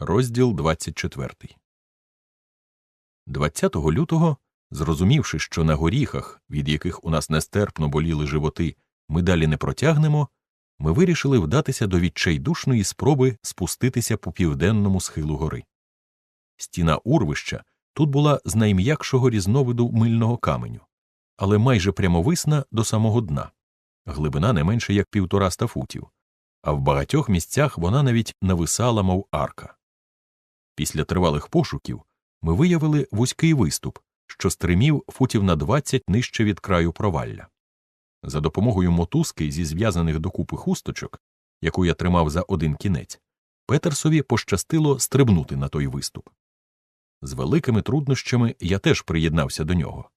Розділ 24 20 лютого, зрозумівши, що на горіхах, від яких у нас нестерпно боліли животи, ми далі не протягнемо, ми вирішили вдатися до відчайдушної спроби спуститися по південному схилу гори. Стіна урвища тут була з найм'якшого різновиду мильного каменю, але майже прямовисна до самого дна, глибина не менше як півтораста футів, а в багатьох місцях вона навіть нависала, мов арка. Після тривалих пошуків ми виявили вузький виступ, що стримів футів на 20 нижче від краю провалля. За допомогою мотузки зі зв'язаних докупи хусточок, яку я тримав за один кінець, Петерсові пощастило стрибнути на той виступ. З великими труднощами я теж приєднався до нього.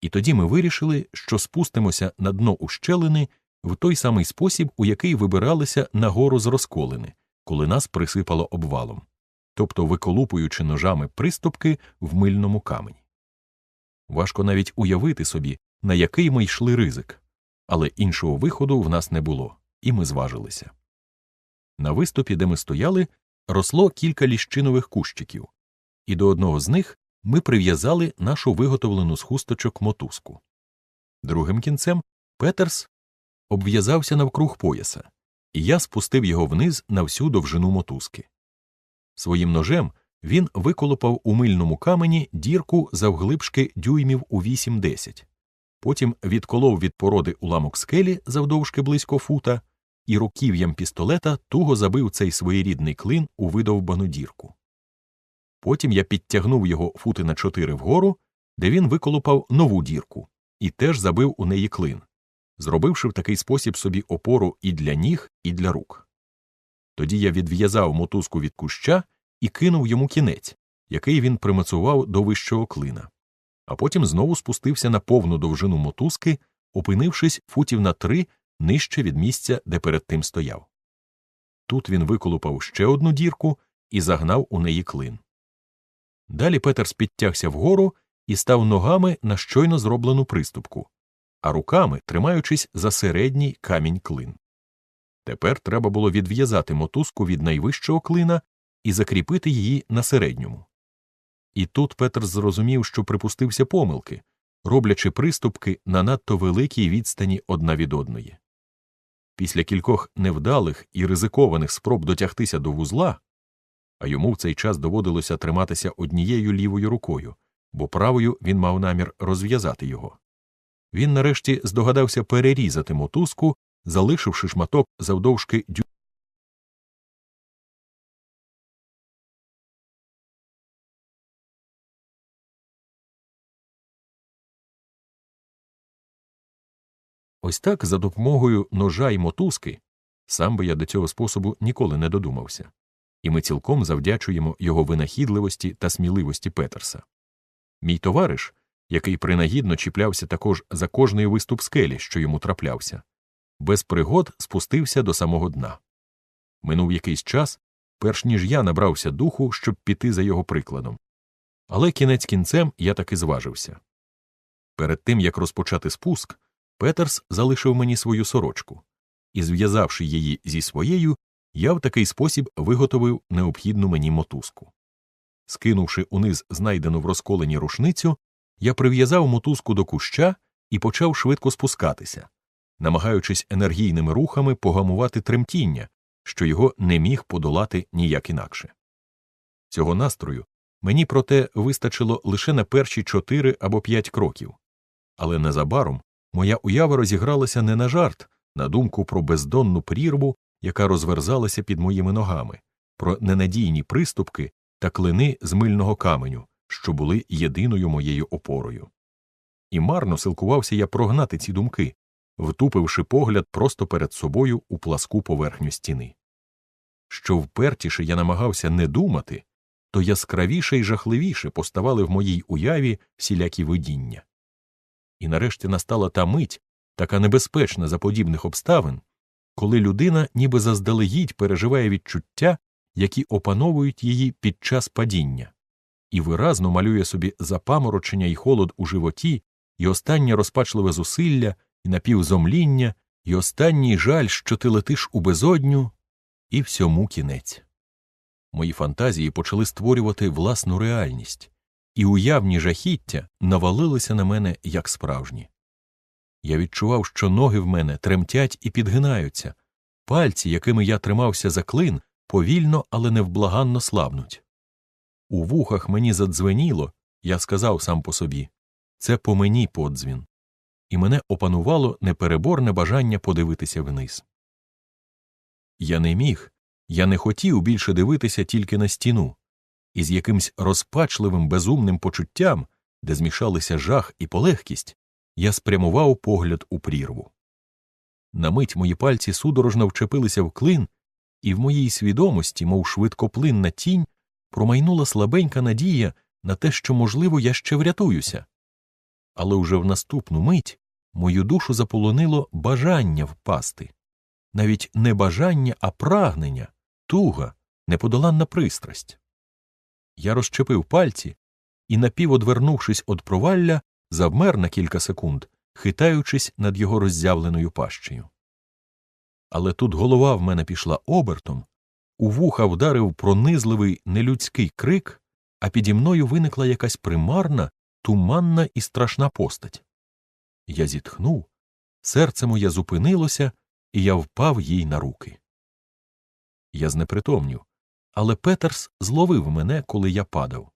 І тоді ми вирішили, що спустимося на дно ущелини в той самий спосіб, у який вибиралися на гору з розколини, коли нас присипало обвалом тобто виколупуючи ножами приступки в мильному камені. Важко навіть уявити собі, на який ми йшли ризик, але іншого виходу в нас не було, і ми зважилися. На виступі, де ми стояли, росло кілька ліщинових кущиків, і до одного з них ми прив'язали нашу виготовлену з хусточок мотузку. Другим кінцем Петерс обв'язався навкруг пояса, і я спустив його вниз на всю довжину мотузки. Своїм ножем він виколопав у мильному камені дірку завглибшки дюймів у 8-10. Потім відколов від породи уламок скелі завдовжки близько фута, і руків'ям пістолета туго забив цей своєрідний клин у видовбану дірку. Потім я підтягнув його фути на чотири вгору, де він виколопав нову дірку, і теж забив у неї клин, зробивши в такий спосіб собі опору і для ніг, і для рук. Тоді я відв'язав мотузку від куща і кинув йому кінець, який він примацував до вищого клина, а потім знову спустився на повну довжину мотузки, опинившись футів на три нижче від місця, де перед тим стояв. Тут він виколупав ще одну дірку і загнав у неї клин. Далі Петерс підтягся вгору і став ногами на щойно зроблену приступку, а руками тримаючись за середній камінь клин. Тепер треба було відв'язати мотузку від найвищого клина і закріпити її на середньому. І тут Петр зрозумів, що припустився помилки, роблячи приступки на надто великій відстані одна від одної. Після кількох невдалих і ризикованих спроб дотягтися до вузла, а йому в цей час доводилося триматися однією лівою рукою, бо правою він мав намір розв'язати його. Він нарешті здогадався перерізати мотузку залишивши шматок завдовжки дю. Ось так за допомогою ножа й мотузки сам би я до цього способу ніколи не додумався, і ми цілком завдячуємо його винахідливості та сміливості Петерса. Мій товариш, який принагідно чіплявся також за кожний виступ скелі, що йому траплявся, без пригод спустився до самого дна. Минув якийсь час, перш ніж я набрався духу, щоб піти за його прикладом. Але кінець кінцем я таки зважився. Перед тим як розпочати спуск, Петерс залишив мені свою сорочку, і, зв'язавши її зі своєю, я в такий спосіб виготовив необхідну мені мотузку. Скинувши униз знайдену в розколені рушницю, я прив'язав мотузку до куща і почав швидко спускатися, намагаючись енергійними рухами погамувати тремтіння, що його не міг подолати ніяк інакше. Цього настрою мені проте вистачило лише на перші чотири або п'ять кроків, але незабаром моя уява розігралася не на жарт, на думку про бездонну прірву, яка розверзалася під моїми ногами, про ненадійні приступки та клини з мильного каменю, що були єдиною моєю опорою. І марно силкувався я прогнати ці думки, втупивши погляд просто перед собою у пласку поверхню стіни. Що впертіше я намагався не думати, то яскравіше і жахливіше поставали в моїй уяві всілякі видіння. І нарешті настала та мить, така небезпечна за подібних обставин, коли людина ніби заздалегідь переживає відчуття, які опановують її під час падіння, і виразно малює собі запаморочення і холод у животі, і останнє розпачливе зусилля, і напівзомління, і останній жаль, що ти летиш у безодню, і всьому кінець. Мої фантазії почали створювати власну реальність, і уявні жахіття навалилися на мене як справжні. Я відчував, що ноги в мене тремтять і підгинаються, пальці, якими я тримався за клин, повільно, але невблаганно слабнуть. У вухах мені задзвеніло, я сказав сам по собі це по мені подзвін, і мене опанувало непереборне бажання подивитися вниз. Я не міг, я не хотів більше дивитися тільки на стіну, і з якимсь розпачливим безумним почуттям, де змішалися жах і полегкість, я спрямував погляд у прірву. На мить мої пальці судорожно вчепилися в клин, і в моїй свідомості, мов швидкоплинна тінь, промайнула слабенька надія на те, що, можливо, я ще врятуюся. Але уже в наступну мить мою душу заполонило бажання впасти, навіть не бажання, а прагнення, туга, неподоланна пристрасть. Я розчепив пальці і, напіводвернувшись від провалля, завмер на кілька секунд, хитаючись над його роззявленою пащею. Але тут голова в мене пішла обертом, у вуха вдарив пронизливий нелюдський крик, а піді мною виникла якась примарна, туманна і страшна постать. Я зітхнув, серце моє зупинилося, і я впав їй на руки. Я знепритомнів, але Петерс зловив мене, коли я падав.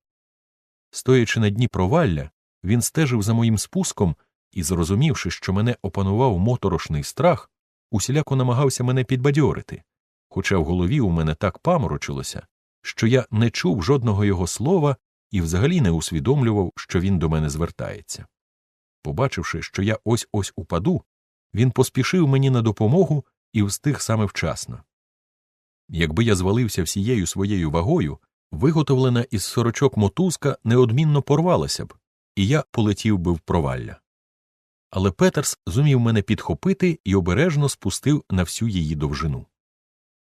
Стоячи на дні провалля, він стежив за моїм спуском і, зрозумівши, що мене опанував моторошний страх, усіляко намагався мене підбадьорити, хоча в голові у мене так паморочилося, що я не чув жодного його слова і взагалі не усвідомлював, що він до мене звертається. Побачивши, що я ось ось упаду, він поспішив мені на допомогу і встиг саме вчасно. Якби я звалився всією своєю вагою, виготовлена із сорочок мотузка неодмінно порвалася б, і я полетів би в провалля. Але Петерс зумів мене підхопити і обережно спустив на всю її довжину.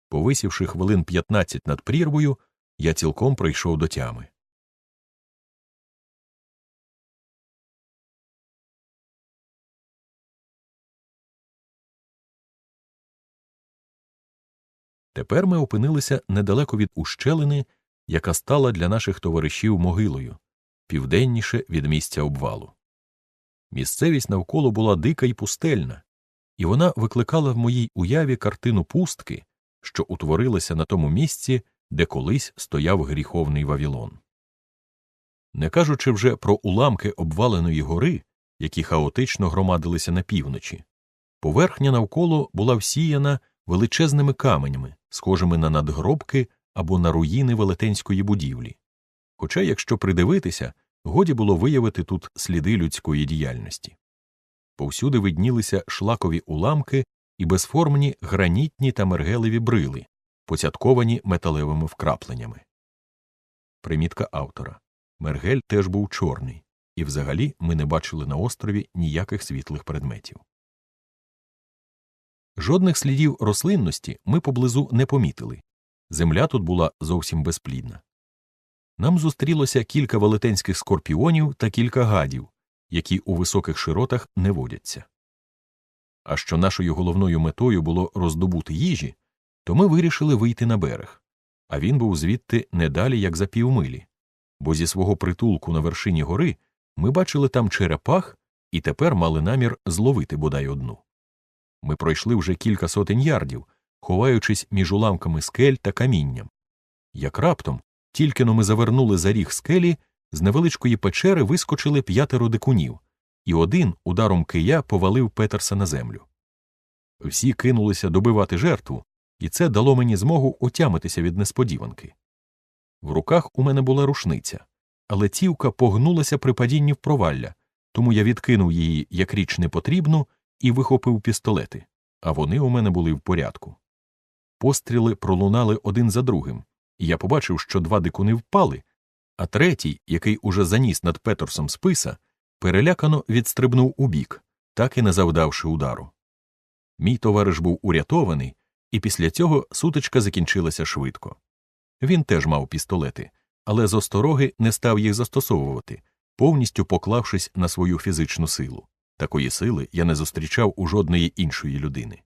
Повисівши хвилин 15 над прірвою, я цілком прийшов до тями. Тепер ми опинилися недалеко від ущелини, яка стала для наших товаришів могилою, південніше від місця обвалу. Місцевість навколо була дика і пустельна, і вона викликала в моїй уяві картину пустки, що утворилася на тому місці, де колись стояв гріховний Вавілон. Не кажучи вже про уламки обваленої гори, які хаотично громадилися на півночі, поверхня навколо була всіяна величезними каменями, схожими на надгробки або на руїни велетенської будівлі. Хоча, якщо придивитися, годі було виявити тут сліди людської діяльності. Повсюди виднілися шлакові уламки і безформні гранітні та мергелеві брили, поцятковані металевими вкрапленнями. Примітка автора Мергель теж був чорний, і взагалі ми не бачили на острові ніяких світлих предметів. Жодних слідів рослинності ми поблизу не помітили земля тут була зовсім безплідна. Нам зустрілося кілька велетенських скорпіонів та кілька гадів, які у високих широтах не водяться. А що нашою головною метою було роздобути їжі, то ми вирішили вийти на берег, а він був звідти не далі, як за півмилі, бо зі свого притулку на вершині гори ми бачили там черепах і тепер мали намір зловити бодай одну. Ми пройшли вже кілька сотень ярдів, ховаючись між уламками скель та камінням. Як раптом, тільки но ми завернули за ріг скелі, з невеличкої печери вискочили п'ятеро дикунів, і один ударом кия повалив Петерса на землю. Всі кинулися добивати жертву, і це дало мені змогу отямитися від несподіванки. В руках у мене була рушниця, але цівка погнулася при падінні в провалля, тому я відкинув її як річ непотрібну і вихопив пістолети, а вони у мене були в порядку. Постріли пролунали один за другим, і я побачив, що два дикуни впали, а третій, який уже заніс над Петерсом списа, перелякано відстрибнув убік, так і не завдавши удару. Мій товариш був урятований, і після цього сутичка закінчилася швидко. Він теж мав пістолети, але з остороги не став їх застосовувати, повністю поклавшись на свою фізичну силу. Такої сили я не зустрічав у жодної іншої людини.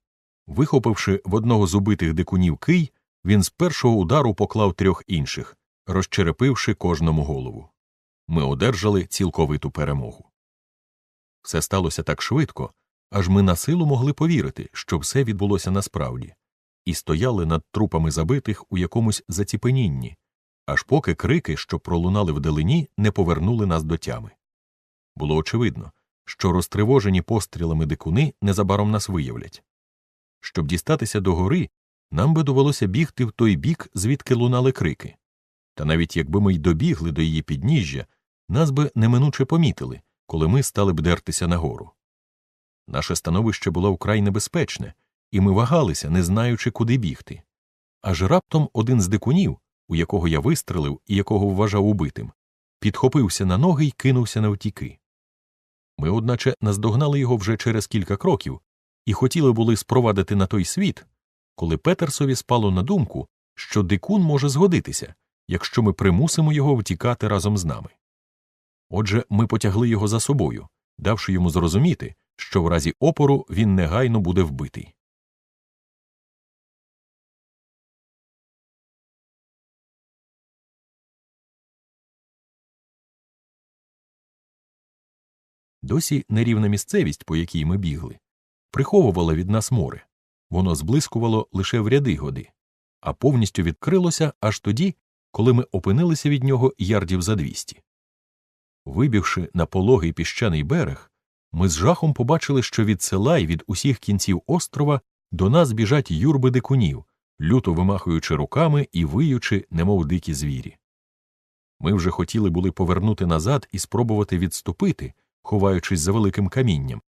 Вихопивши в одного з убитих дикунів кий, він з першого удару поклав трьох інших, розчерепивши кожному голову. Ми одержали цілковиту перемогу. Все сталося так швидко, аж ми на силу могли повірити, що все відбулося насправді, і стояли над трупами забитих у якомусь заціпенінні, аж поки крики, що пролунали вдалині, не повернули нас до тями. Було очевидно, що розтривожені пострілами дикуни незабаром нас виявлять. Щоб дістатися до гори, нам би довелося бігти в той бік, звідки лунали крики. Та навіть якби ми й добігли до її підніжжя, нас би неминуче помітили, коли ми стали б дертися нагору. Наше становище було вкрай небезпечне, і ми вагалися, не знаючи, куди бігти. Аж раптом один з дикунів, у якого я вистрелив і якого вважав убитим, підхопився на ноги й кинувся навтіки. Ми, одначе, наздогнали його вже через кілька кроків і хотіли були спровадити на той світ, коли Петерсові спало на думку, що дикун може згодитися, якщо ми примусимо його втікати разом з нами. Отже, ми потягли його за собою, давши йому зрозуміти, що в разі опору він негайно буде вбитий. Досі нерівна місцевість, по якій ми бігли, приховувала від нас море, воно зблискувало лише в ряди годи, а повністю відкрилося аж тоді, коли ми опинилися від нього ярдів за двісті. Вибігши на пологий піщаний берег, ми з жахом побачили, що від села і від усіх кінців острова до нас біжать юрби дикунів, люто вимахуючи руками і виючи, немов дикі звірі. Ми вже хотіли були повернути назад і спробувати відступити, ховаючись за великим камінням,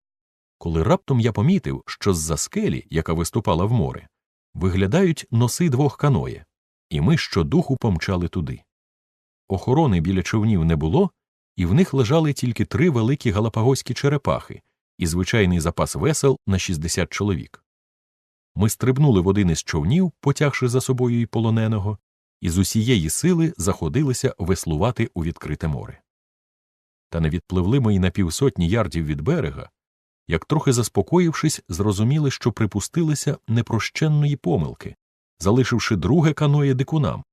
коли раптом я помітив, що з за скелі, яка виступала в море, виглядають носи двох каноє, і ми щодуху помчали туди. Охорони біля човнів не було, і в них лежали тільки три великі галапагоські черепахи і звичайний запас весел на 60 чоловік. Ми стрибнули в один із човнів, потягши за собою і полоненого, і з усієї сили заходилися веслувати у відкрите море. Та не відпливли ми й на півсотні ярдів від берега, як трохи заспокоївшись, зрозуміли, що припустилися непрощенної помилки, залишивши друге каноє дикунам,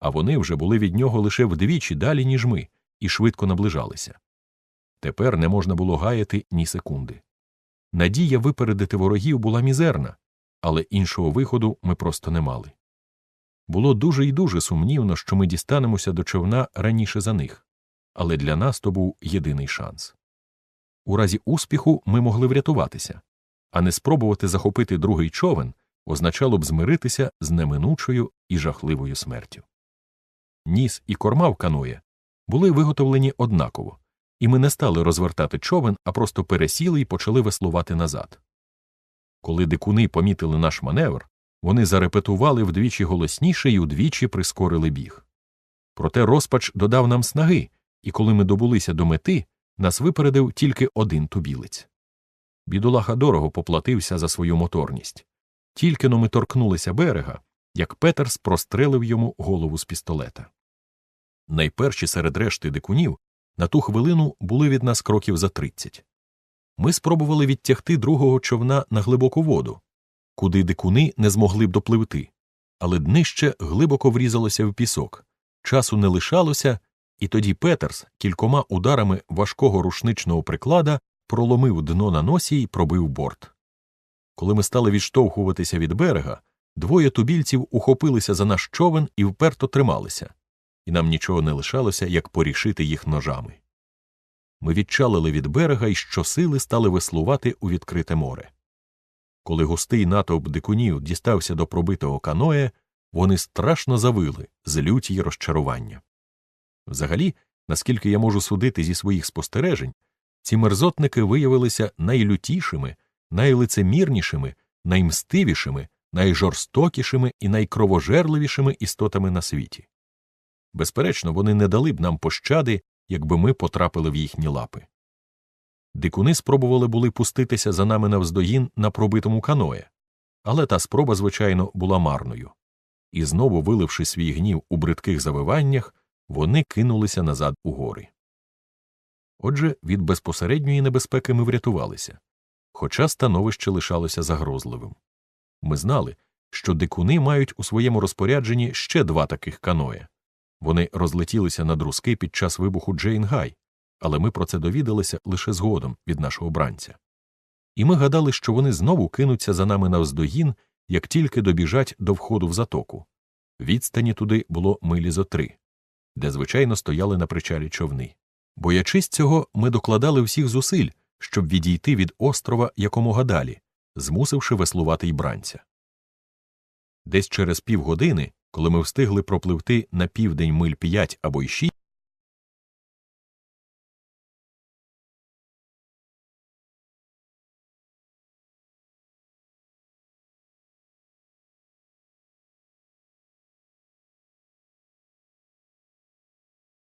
а вони вже були від нього лише вдвічі далі, ніж ми, і швидко наближалися. Тепер не можна було гаяти ні секунди. Надія випередити ворогів була мізерна, але іншого виходу ми просто не мали. Було дуже і дуже сумнівно, що ми дістанемося до човна раніше за них, але для нас то був єдиний шанс. У разі успіху ми могли врятуватися, а не спробувати захопити другий човен означало б змиритися з неминучою і жахливою смертю. Ніс і корма в каноє були виготовлені однаково, і ми не стали розвертати човен, а просто пересіли і почали веслувати назад. Коли дикуни помітили наш маневр, вони зарепетували вдвічі голосніше і удвічі прискорили біг. Проте розпач додав нам снаги, і коли ми добулися до мети, нас випередив тільки один тубілець. Бідолаха дорого поплатився за свою моторність. Тільки но ми торкнулися берега, як Петерс прострелив йому голову з пістолета. Найперші серед решти дикунів на ту хвилину були від нас кроків за тридцять. Ми спробували відтягти другого човна на глибоку воду, куди дикуни не змогли б допливти, але днище глибоко врізалося в пісок, часу не лишалося, і тоді Петерс кількома ударами важкого рушничного приклада проломив дно на носі і пробив борт. Коли ми стали відштовхуватися від берега, двоє тубільців ухопилися за наш човен і вперто трималися, і нам нічого не лишалося, як порішити їх ножами. Ми відчалили від берега і щосили стали веслувати у відкрите море. Коли густий натовп дикунів дістався до пробитого каноє, вони страшно завили з люті й розчарування. Взагалі, наскільки я можу судити зі своїх спостережень, ці мерзотники виявилися найлютішими, найлицемірнішими, наймстивішими, найжорстокішими і найкровожерливішими істотами на світі. Безперечно, вони не дали б нам пощади, якби ми потрапили в їхні лапи. Дикуни спробували були пуститися за нами навздоїн на пробитому каное, але та спроба, звичайно, була марною. І знову, виливши свій гнів у бридких завиваннях, вони кинулися назад у гори. Отже, від безпосередньої небезпеки ми врятувалися, хоча становище лишалося загрозливим. Ми знали, що дикуни мають у своєму розпорядженні ще два таких каное. Вони розлетілися на друзки під час вибуху Джейн Гай, але ми про це довідалися лише згодом від нашого бранця. І ми гадали, що вони знову кинуться за нами навздогін, як тільки добіжать до входу в затоку. Відстані туди було милі зо три, де звичайно стояли на причалі човни. Боячись цього, ми докладали всіх зусиль, щоб відійти від острова якомога далі, змусивши веслувати й бранця. Десь через півгодини, коли ми встигли пропливти на південь миль п'ять або й шість,